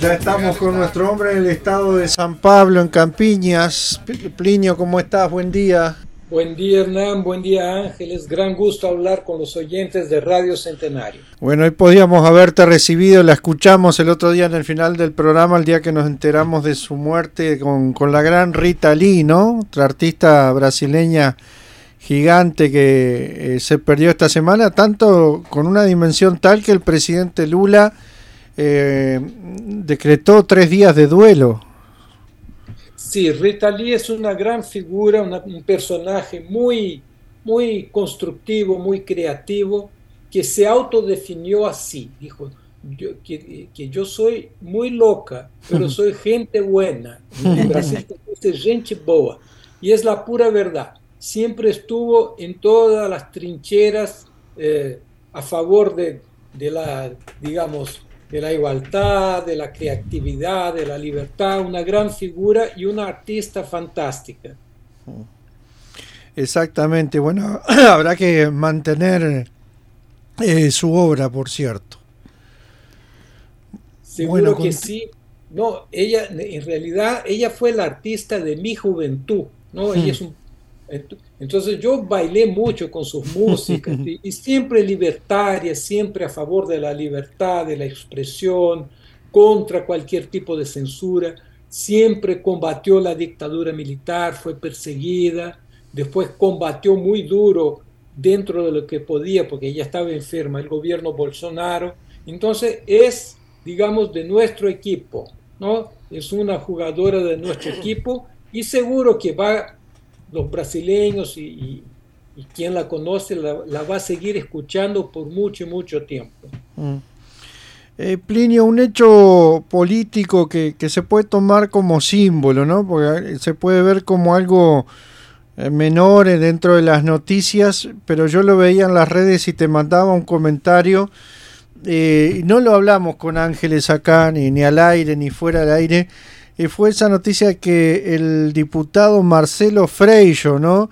Ya estamos con nuestro hombre en el estado de San Pablo, en Campiñas. Plinio, ¿cómo estás? Buen día. Buen día Hernán, buen día Ángeles, gran gusto hablar con los oyentes de Radio Centenario. Bueno, hoy podíamos haberte recibido, la escuchamos el otro día en el final del programa, el día que nos enteramos de su muerte con, con la gran Rita Lee, ¿no? Otra artista brasileña gigante que eh, se perdió esta semana, tanto con una dimensión tal que el presidente Lula eh, decretó tres días de duelo. Sí, Rita Lee es una gran figura, una- un personaje muy, muy constructivo, muy creativo, que se autodefinió así. Dijo yo- que, que yo soy muy loca, pero soy gente buena. En Brasil dice gente boa. Y es la pura verdad. Siempre estuvo en todas las trincheras eh, a favor de, de la, digamos, de la igualdad, de la creatividad, de la libertad, una gran figura y una artista fantástica. Exactamente, bueno, habrá que mantener eh, su obra, por cierto. Seguro Bueno, que sí. No, ella, en realidad, ella fue la artista de mi juventud, ¿no? Ella es un- entonces yo bailé mucho con sus músicas y, siempre libertaria, siempre a favor de la libertad, de la expresión, contra cualquier tipo de censura, siempre combatió la dictadura militar, fue perseguida, después combatió muy duro dentro de lo que podía, porque ella estaba enferma, el gobierno Bolsonaro. Entonces es, digamos, de nuestro equipo, ¿no? Es una jugadora de nuestro equipo y seguro que va, los brasileños y, y- quien la conoce la, la va a seguir escuchando por mucho, mucho tiempo. Mm. Eh, Plinio, un hecho político que, que se puede tomar como símbolo, ¿no? Porque eh, se puede ver como algo eh, menor eh, dentro de las noticias, pero yo lo veía en las redes y te mandaba un comentario. eh, no lo hablamos con Ángeles acá, ni, ni al aire, ni fuera del aire. Eh, fue esa noticia que el diputado Marcelo Freixo, ¿no?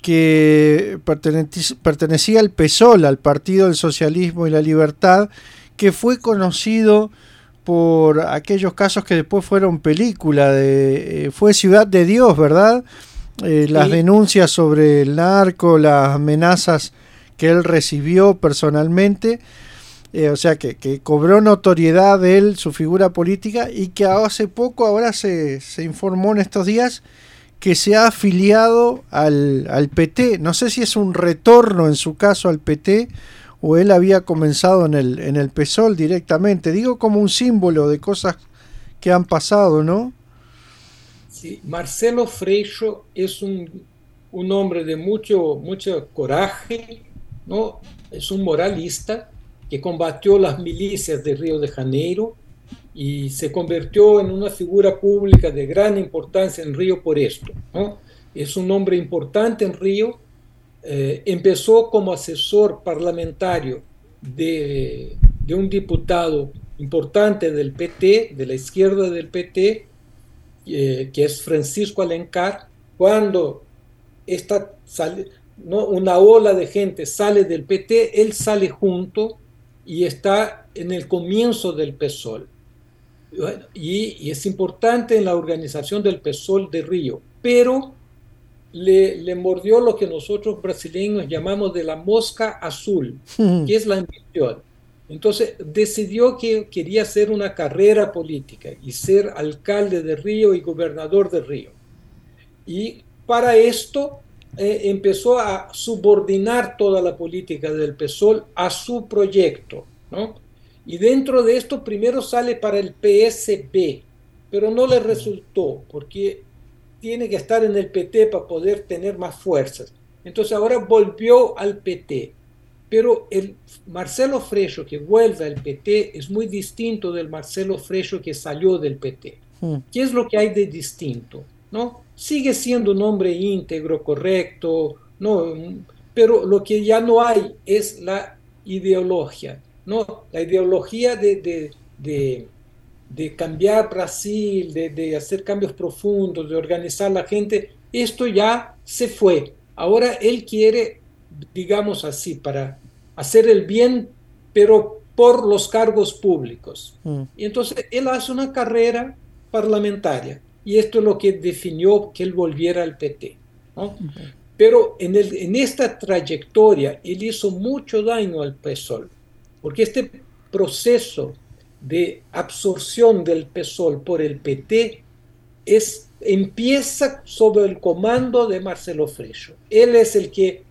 que pertenecía al PSOL, al Partido del Socialismo y la Libertad, que fue conocido por aquellos casos que después fueron película, de, eh, fue Ciudad de Dios, ¿verdad? Eh, Las denuncias sobre el narco, las amenazas que él recibió personalmente, eh, o sea que, que cobró notoriedad él, su figura política, y que hace poco, ahora se, se informó en estos días, que se ha afiliado al, al PT. No sé si es un retorno en su caso al PT o él había comenzado en el, en el PSOL directamente. Digo como un símbolo de cosas que han pasado, ¿no? Sí, Marcelo Freixo es un, un hombre de mucho, mucho coraje, ¿no? Es un moralista que combatió las milicias de Río de Janeiro y se convirtió en una figura pública de gran importancia en Río por esto, ¿no? Es un hombre importante en Río, eh, empezó como asesor parlamentario de, de un diputado importante del PT, de la izquierda del PT, eh, que es Francisco Alencar, cuando esta sale, ¿no? una ola de gente sale del PT, él sale junto y está en el comienzo del PSOL. Bueno, y, y es importante en la organización del PSOL de Río, pero le, le mordió lo que nosotros brasileños llamamos de la mosca azul, que es la ambición. Entonces decidió que quería hacer una carrera política y ser alcalde de Río y gobernador de Río. Y para esto eh, empezó a subordinar toda la política del PSOL a su proyecto, ¿no? Y dentro de esto primero sale para el PSB, pero no le resultó porque tiene que estar en el PT para poder tener más fuerzas. Entonces ahora volvió al PT. Pero el Marcelo Freixo que vuelve al PT es muy distinto del Marcelo Freixo que salió del PT. Mm. ¿Qué es lo que hay de distinto? ¿No? Sigue siendo un hombre íntegro, correcto, no, pero lo que ya no hay es la ideología, ¿no? La ideología de, de, cambiar Brasil, de, hacer cambios profundos, de organizar la gente, esto ya se fue. Ahora él quiere, digamos así, para hacer el bien, pero por los cargos públicos. Mm. Y entonces él hace una carrera parlamentaria y esto es lo que definió que él volviera al PT. Pero en, el, en esta trayectoria él hizo mucho daño al PSOL, porque este proceso de absorción del PSOL por el PT es, empieza sobre el comando de Marcelo Freixo. Él es el que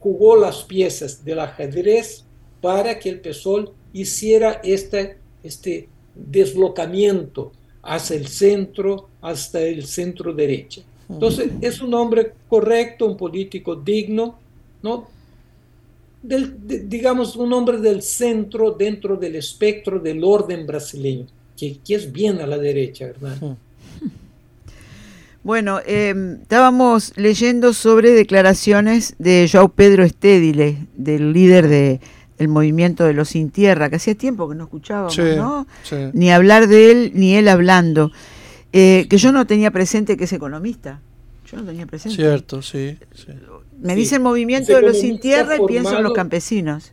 jugó las piezas del ajedrez para que el PSOL hiciera este, este deslocamiento hacia el centro, hasta el centro derecha. Entonces, es un hombre correcto, un político digno, ¿no? digamos, un hombre del centro dentro del espectro del orden brasileño, que, es bien a la derecha, ¿verdad? Bueno, em, estábamos leyendo sobre declaraciones de João Pedro Estédile, del líder de, del movimiento de los sin tierra, que hacía tiempo que no escuchábamos, ¿no? Ni hablar de él, ni él hablando. Eh, que yo no tenía presente que es economista. Yo no tenía presente. Cierto, sí. Me dice el movimiento de los sin tierra y pienso en los campesinos.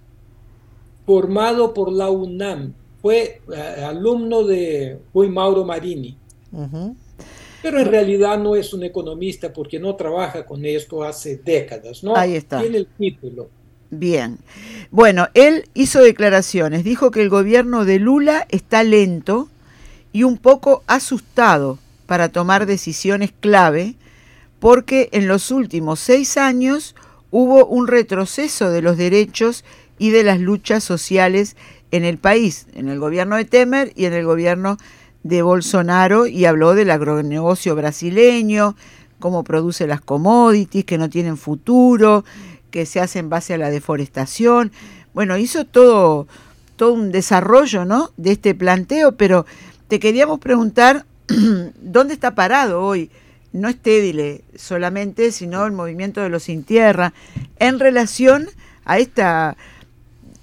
Formado por la UNAM. Fue eh, alumno de Rui Mauro Marini. Pero en realidad no es un economista porque no trabaja con esto hace décadas, ¿no? Ahí está. Tiene el título. Bien. Bueno, él hizo declaraciones, dijo que el gobierno de Lula está lento y un poco asustado para tomar decisiones clave porque en los últimos seis años hubo un retroceso de los derechos y de las luchas sociales en el país, en el gobierno de Temer y en el gobierno de Bolsonaro, y habló del agronegocio brasileño, cómo produce las commodities, que no tienen futuro, que se hace en base a la deforestación. Bueno, hizo todo, todo un desarrollo ¿no? de este planteo, pero te queríamos preguntar dónde está parado hoy, no Estédile solamente, sino el movimiento de los sin tierra, en relación a esta,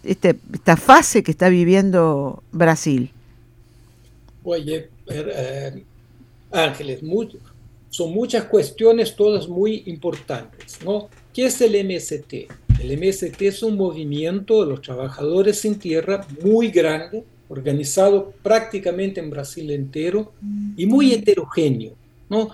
este, esta fase que está viviendo Brasil. Oye, eh, Ángeles, son muchas cuestiones, todas muy importantes, ¿no? ¿Qué es el MST? El MST es un movimiento de los trabajadores sin tierra muy grande, organizado prácticamente en Brasil entero y muy heterogéneo. ¿no?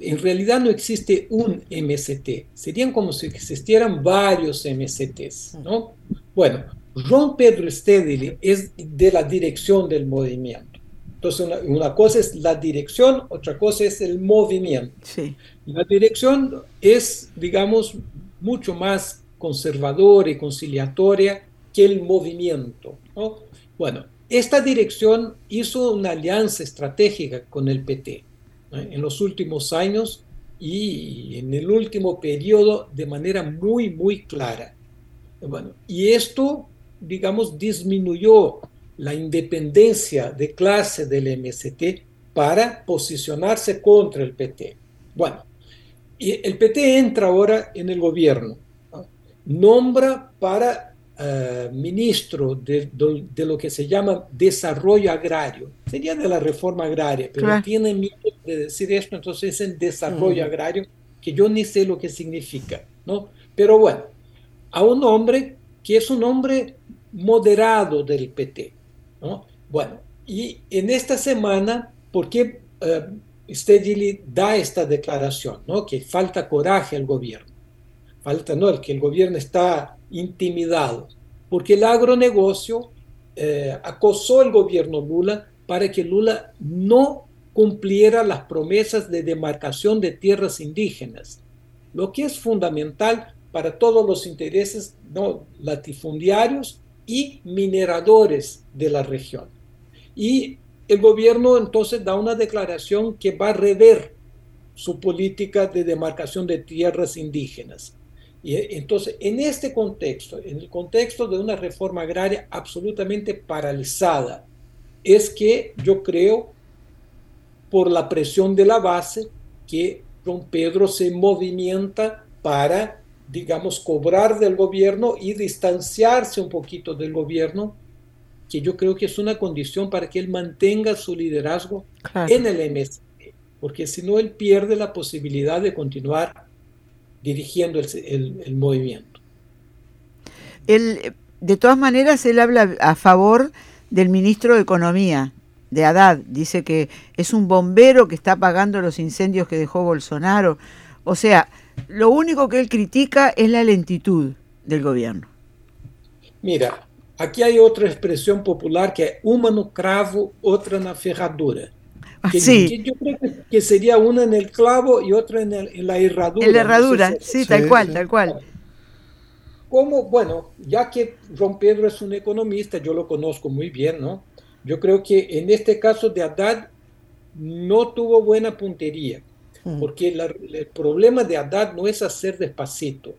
En realidad no existe un MST, serían como si existieran varios MSTs. ¿no? Bueno, João Pedro Stedley es de la dirección del movimiento. Entonces, una, una, cosa es la dirección, otra cosa es el movimiento. Sí. La dirección es, digamos, mucho más conservadora y conciliatoria que el movimiento. ¿no? Bueno, esta dirección hizo una alianza estratégica con el PT en los últimos años y en el último periodo de manera muy, muy clara. Bueno, y esto, digamos, disminuyó la independencia de clase del MST para posicionarse contra el PT. Bueno, y el PT entra ahora en el gobierno, nombra para eh, ministro de, lo que se llama desarrollo agrario. Sería de la reforma agraria, pero tiene miedo de decir esto, entonces es el desarrollo agrario, que yo ni sé lo que significa, ¿no? Pero bueno, a un hombre que es un hombre moderado del PT, ¿no? Bueno, y en esta semana, ¿por qué uh, da esta declaración, ¿no? Que falta coraje al gobierno. Falta, ¿no? El que el gobierno está intimidado, porque el agronegocio eh, acosó al gobierno Lula para que Lula no cumpliera las promesas de demarcación de tierras indígenas, lo que es fundamental para todos los intereses ¿no? latifundiarios y mineradores de la región. Y el gobierno entonces da una declaración que va a rever su política de demarcación de tierras indígenas. Y entonces, en este contexto, en el contexto de una reforma agraria absolutamente paralizada, es que yo creo, por la presión de la base, que Don Pedro se movimienta para, digamos, cobrar del gobierno y distanciarse un poquito del gobierno, que yo creo que es una condición para que él mantenga su liderazgo Claro. en el MST, porque si no, él pierde la posibilidad de continuar dirigiendo el, el- el movimiento. Él, de todas maneras, él habla a favor del ministro de Economía, de Haddad. Dice que es un bombero que está apagando los incendios que dejó Bolsonaro. O sea, lo único que él critica es la lentitud del gobierno. Mira, aquí hay otra expresión popular que es uma no cravo, otra na ferradura. Que, Sí, que yo creo que, sería una en el clavo y otra en, el- en la herradura. en la No sé herradura, si- sí, Sí, tal cual, sí. tal cual. Como, bueno, ya que Ron Pedro es un economista, yo lo conozco muy bien, ¿no? Yo creo que en este caso de Haddad no tuvo buena puntería. Porque la- el problema de Haddad no es hacer despacito.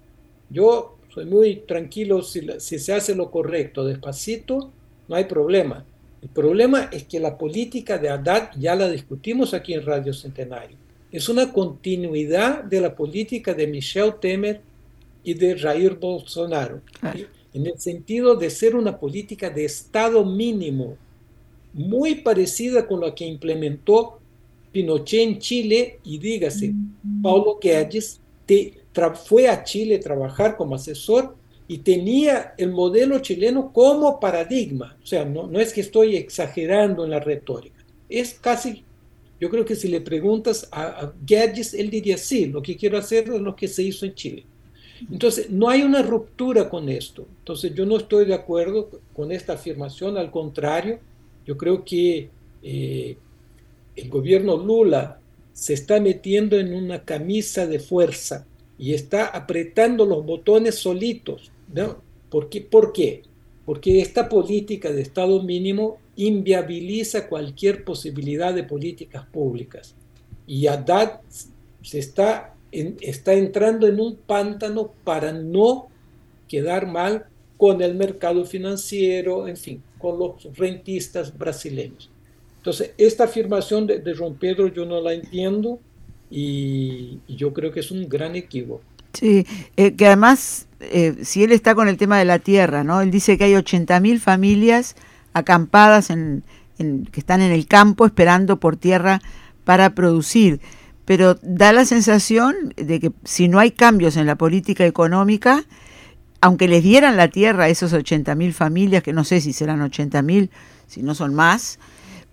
Yo soy muy tranquilo si, si se hace lo correcto, despacito, no hay problema. El problema es que la política de Haddad, ya la discutimos aquí en Radio Centenario, es una continuidad de la política de Michel Temer y de Jair Bolsonaro, Claro. ¿sí? en el sentido de ser una política de Estado mínimo, muy parecida con la que implementó Pinochet en Chile y dígase, Paulo Guedes te- fue a Chile a trabajar como asesor y tenía el modelo chileno como paradigma. O sea, no, no es que estoy exagerando en la retórica, es casi, yo creo que si le preguntas a, a Guedes, él diría, sí, lo que quiero hacer es lo que se hizo en Chile. Entonces, no hay una ruptura con esto. Entonces, yo no estoy de acuerdo con esta afirmación, al contrario, yo creo que eh, el gobierno Lula se está metiendo en una camisa de fuerza y está apretando los botones solitos. ¿no? ¿Por qué? ¿Por qué? Porque esta política de Estado mínimo inviabiliza cualquier posibilidad de políticas públicas. Y Haddad se está, en- está entrando en un pántano para no quedar mal con el mercado financiero, en fin, con los rentistas brasileños. Entonces, esta afirmación de, de Pedro yo no la entiendo y, yo creo que es un gran equívoco. Sí, eh, que además, eh, si él está con el tema de la tierra, ¿no? Él dice que hay 80.000 familias acampadas en, en- que están en el campo esperando por tierra para producir. Pero da la sensación de que si no hay cambios en la política económica, aunque les dieran la tierra a esos 80.000 familias, que no sé si serán 80.000, si no son más,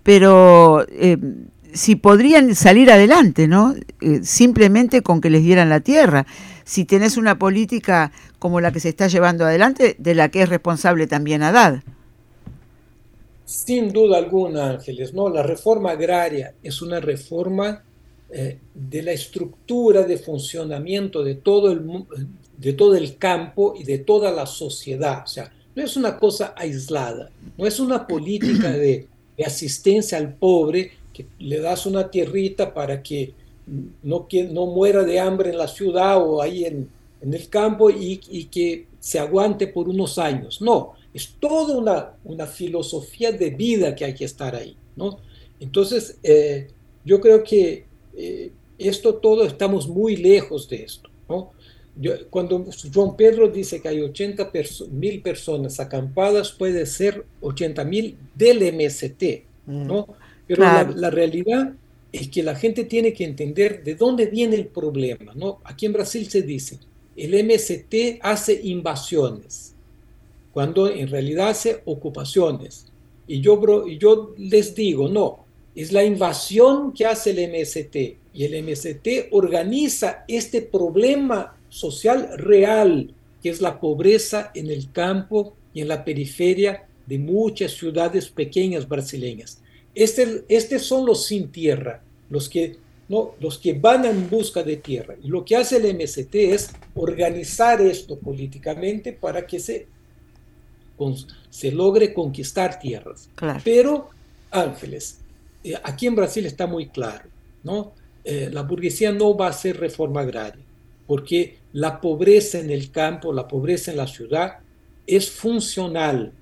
pero eh, si podrían salir adelante, ¿no? Eh, simplemente con que les dieran la tierra. Si tenés una política como la que se está llevando adelante, de la que es responsable también Haddad. Sin duda alguna, Ángeles, ¿no? La reforma agraria es una reforma eh, de la estructura de funcionamiento de todo, el, de todo el campo y de toda la sociedad. O sea, no es una cosa aislada, no es una política de, de asistencia al pobre que le das una tierrita para que no, que no muera de hambre en la ciudad o ahí en, en el campo y, y que se aguante por unos años. No, es toda una, una filosofía de vida que hay que estar ahí, ¿no? Entonces, eh, yo creo que eh, esto todo estamos muy lejos de esto, ¿no? Yo, cuando Juan Pedro dice que hay 80 perso mil personas acampadas, puede ser 80 mil del MST, ¿no? Pero Claro. la, la realidad es que la gente tiene que entender de dónde viene el problema, ¿no? Aquí en Brasil se dice, el MST hace invasiones, cuando en realidad hace ocupaciones. Y yo, bro, y yo les digo, no, es la invasión que hace el MST. Y el MST organiza este problema social real, que es la pobreza en el campo y en la periferia de muchas ciudades pequeñas brasileñas. Este, estos son los sin tierra, los que, no, los que van en busca de tierra. Y lo que hace el MST es organizar esto políticamente para que se, con, se logre conquistar tierras. Claro. Pero, Ángeles, eh, aquí en Brasil está muy claro, ¿no? Eh, la burguesía no va a hacer reforma agraria, porque la pobreza en el campo, la pobreza en la ciudad, es funcional,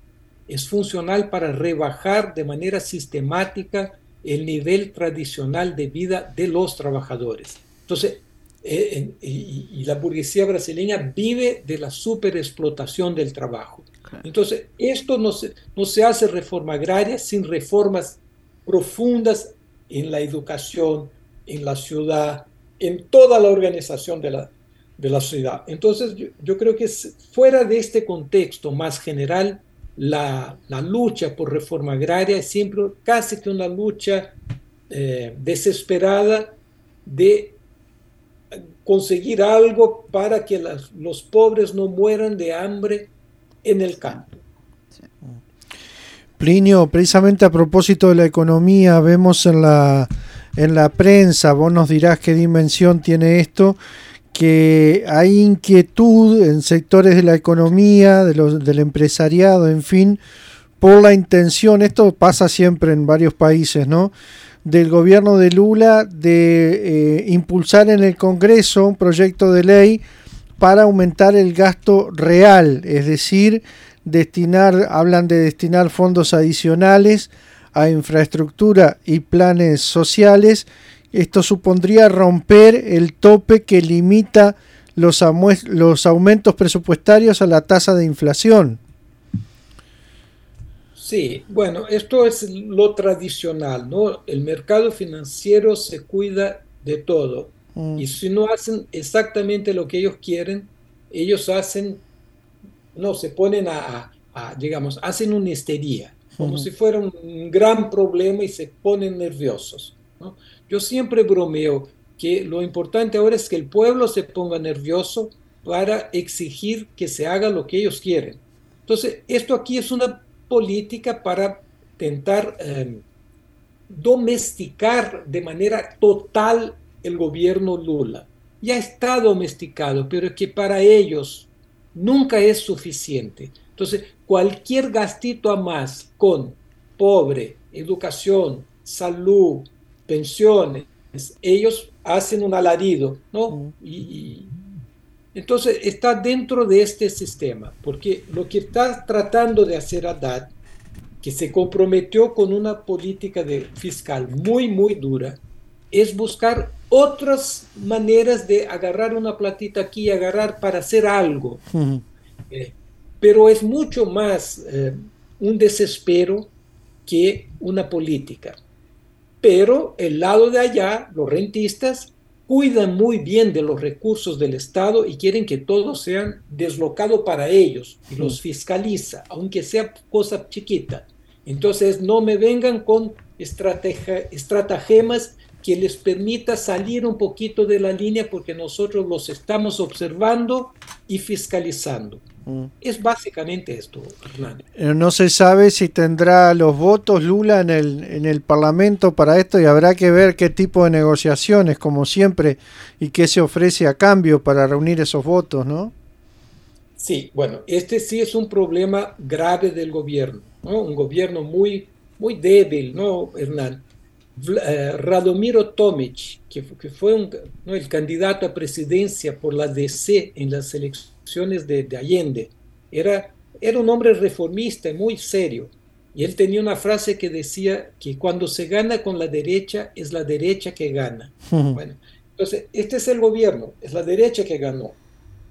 es funcional para rebajar de manera sistemática el nivel tradicional de vida de los trabajadores. Entonces, eh, y, la burguesía brasileña vive de la superexplotación del trabajo. Entonces, esto no se, no se hace reforma agraria sin reformas profundas en la educación, en la ciudad, en toda la organización de la, de la ciudad. Entonces, yo, creo que fuera de este contexto más general, la, la, lucha por reforma agraria es siempre casi que una lucha eh, desesperada de conseguir algo para que los pobres no mueran de hambre en el campo. Plinio, precisamente a propósito de la economía, vemos en la, en la prensa, vos nos dirás qué dimensión tiene esto, que hay inquietud en sectores de la economía, de los, del empresariado, en fin, por la intención, esto pasa siempre en varios países, ¿no? del gobierno de Lula de eh, impulsar en el Congreso un proyecto de ley para aumentar el gasto real, es decir, destinar, hablan de destinar fondos adicionales a infraestructura y planes sociales. Esto supondría romper el tope que limita los, los aumentos presupuestarios a la tasa de inflación. Sí, bueno, esto es lo tradicional, ¿no? El mercado financiero se cuida de todo. Mm. Y si no hacen exactamente lo que ellos quieren, ellos hacen, no, se ponen a, digamos, hacen una histeria, como si fuera un gran problema y se ponen nerviosos. ¿no? Yo siempre bromeo que lo importante ahora es que el pueblo se ponga nervioso para exigir que se haga lo que ellos quieren. Entonces, esto aquí es una política para intentar em, domesticar de manera total el gobierno Lula. Ya está domesticado, pero que para ellos nunca es suficiente. Entonces, cualquier gastito a más con pobre, educación, salud, pensiones, ellos hacen un alarido, ¿no? y, entonces está dentro de este sistema, porque lo que está tratando de hacer Haddad, que se comprometió con una política de fiscal muy, muy dura, es buscar otras maneras de agarrar una platita aquí y agarrar para hacer algo. Eh, pero es mucho más eh, un desespero que una política. Pero el lado de allá, los rentistas, cuidan muy bien de los recursos del Estado y quieren que todo sea deslocado para ellos y los fiscaliza, aunque sea cosa chiquita. Entonces no me vengan con estratagemas que les permita salir un poquito de la línea porque nosotros los estamos observando y fiscalizando. Mm. Es básicamente esto, Hernández. Eh, no se sabe si tendrá los votos Lula en el, en el Parlamento para esto y habrá que ver qué tipo de negociaciones, como siempre, y qué se ofrece a cambio para reunir esos votos, ¿no? Sí, bueno, este sí es un problema grave del gobierno, ¿no? Un gobierno muy, muy débil, ¿no, Hernán? Eh, Radomiro Tomic, que, que fue el candidato a presidencia por la DC en las elecciones de, Allende, era, era un hombre reformista muy serio. Y él tenía una frase que decía que cuando se gana con la derecha es la derecha que gana. Bueno, entonces, este es el gobierno, es la derecha que ganó.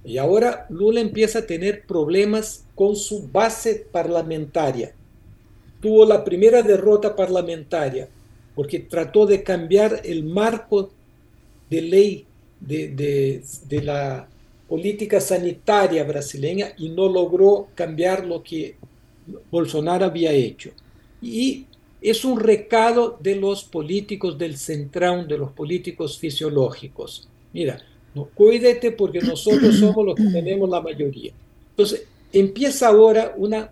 Y ahora Lula empieza a tener problemas con su base parlamentaria. Tuvo la primera derrota parlamentaria porque trató de cambiar el marco de ley de, la política sanitaria brasileña y no logró cambiar lo que Bolsonaro había hecho. Y es un recado de los políticos del centrón, de los políticos fisiológicos. Mira, no, cuídate porque nosotros somos los que tenemos la mayoría. Entonces, empieza ahora una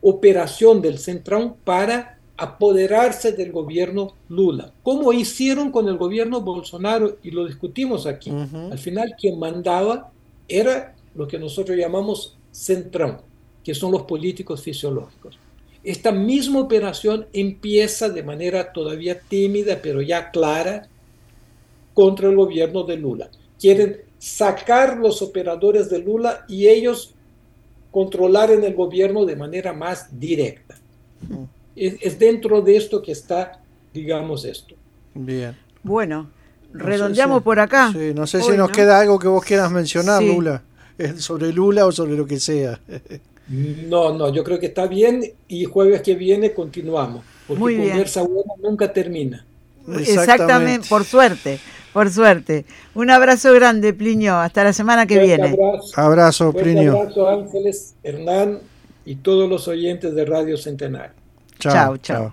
operación del centrón para apoderarse del gobierno Lula, como hicieron con el gobierno Bolsonaro, y lo discutimos aquí. Al final quien mandaba era lo que nosotros llamamos centrón, que son los políticos fisiológicos. Esta misma operación empieza de manera todavía tímida, pero ya clara, contra el gobierno de Lula. Quieren sacar los operadores de Lula y ellos controlar en el gobierno de manera más directa es, dentro de esto que está, digamos, esto. Bien. Bueno, redondeamos si- por acá. Sí, no sé Hoy, si nos ¿no? queda algo que vos quieras mencionar, Sí. Lula. Eh, Sobre Lula o sobre lo que sea. No, no, yo creo que está bien y jueves que viene continuamos, porque Muy bien. conversa buena nunca termina. Exactamente, por suerte, por suerte. Un abrazo grande, Plinio. Hasta la semana que Fuerte viene. abrazo, Abrazo, Plinio. abrazo, Ángeles, Hernán y todos los oyentes de Radio Centenario. Chao, Chao.